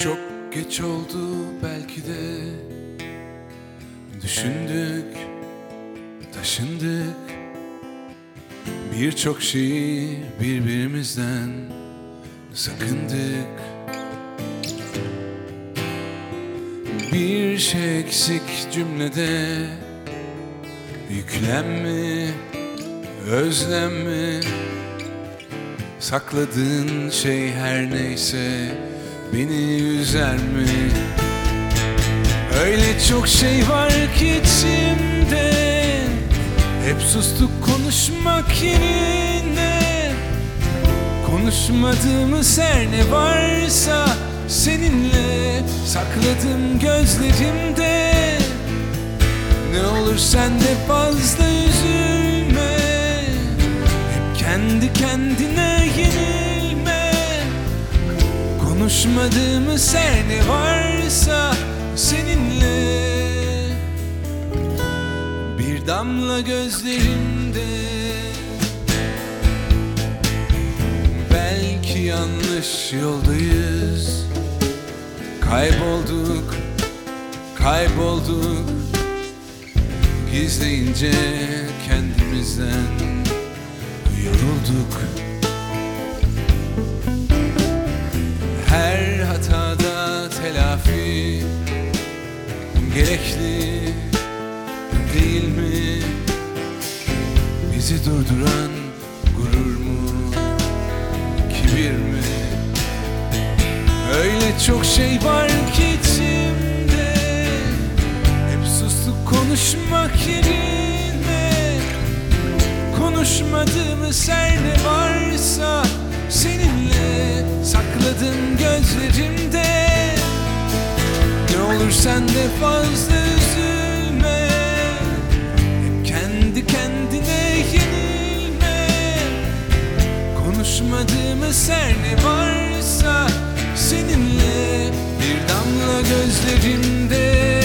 Çok geç oldu belki de. Düşündük, taşındık. Birçok şeyi birbirimizden sakındık. Bir şey eksik cümlede. Yüklenme, özlenme. Sakladığın şey her neyse beni üzer mi? Öyle çok şey var ki içimde. Hep sustuk konuşmak yerine. Konuşmadığımız her ne varsa Seninle sakladım gözlerimde. Ne olur sen de fazla üzülme. Hep kendi kendine Her ne varsa seninle? Bir damla gözlerimde Belki yanlış yoldayız. Kaybolduk, kaybolduk. Gizleyince kendimizden yorulduk gerekli değil mi? Bizi durduran gurur mu, kibir mi? Öyle çok şey var ki içimde Hep sustuk konuşmak yerine Konuşmadığımız her varsa Seninle sakladım gözlerimde Ne olur sen de fazla üzülme. Hep kendi kendine yenilme. Konuşmadığımız her ne varsa Seninle bir damla gözlerimde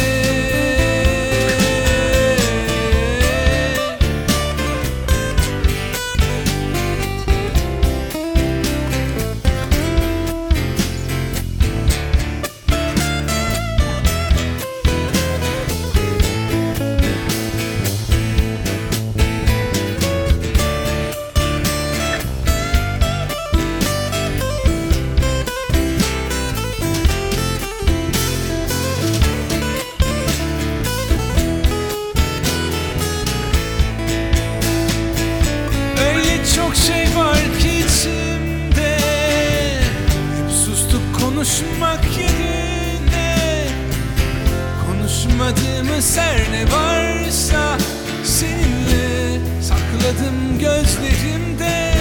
Her ne varsa Seninle. Sakladım gözlerimde.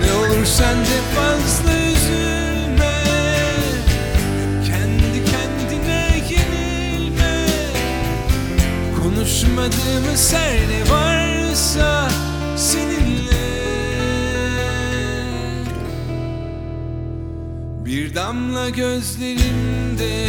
Ne olur sen de fazla üzülme. Kendi kendine yenilme. Konuşmadığımız her ne varsa seninle. Bir damla gözlerimde